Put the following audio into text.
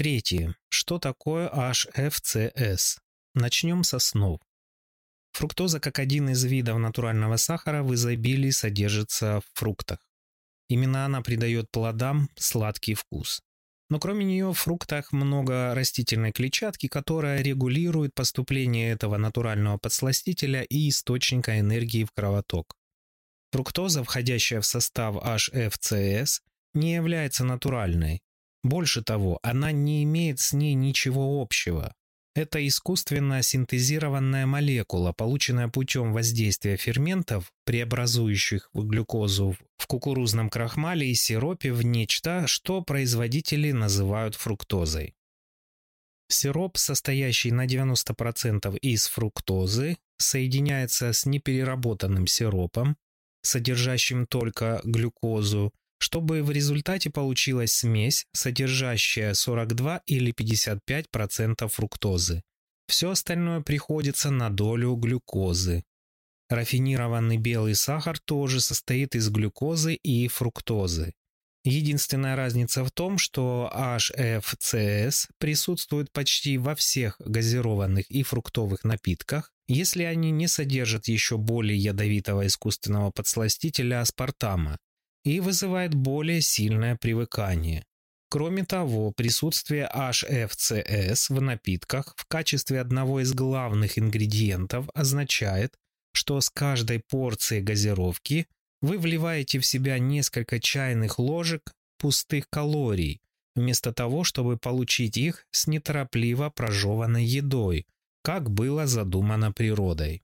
Третье. Что такое HFCS? Начнем со снов. Фруктоза, как один из видов натурального сахара, в изобилии содержится в фруктах. Именно она придает плодам сладкий вкус. Но кроме нее в фруктах много растительной клетчатки, которая регулирует поступление этого натурального подсластителя и источника энергии в кровоток. Фруктоза, входящая в состав HFCS, не является натуральной, больше того, она не имеет с ней ничего общего. Это искусственно синтезированная молекула, полученная путем воздействия ферментов, преобразующих глюкозу в кукурузном крахмале и сиропе в нечто, что производители называют фруктозой. Сироп, состоящий на 90% из фруктозы, соединяется с непереработанным сиропом, содержащим только глюкозу, чтобы в результате получилась смесь, содержащая 42 или 55 процентов фруктозы. Все остальное приходится на долю глюкозы. Рафинированный белый сахар тоже состоит из глюкозы и фруктозы. Единственная разница в том, что HFCS присутствует почти во всех газированных и фруктовых напитках, если они не содержат еще более ядовитого искусственного подсластителя аспартама, и вызывает более сильное привыкание. Кроме того, присутствие HFCS в напитках в качестве одного из главных ингредиентов означает, что с каждой порцией газировки вы вливаете в себя несколько чайных ложек пустых калорий, вместо того, чтобы получить их с неторопливо прожеванной едой, как было задумано природой.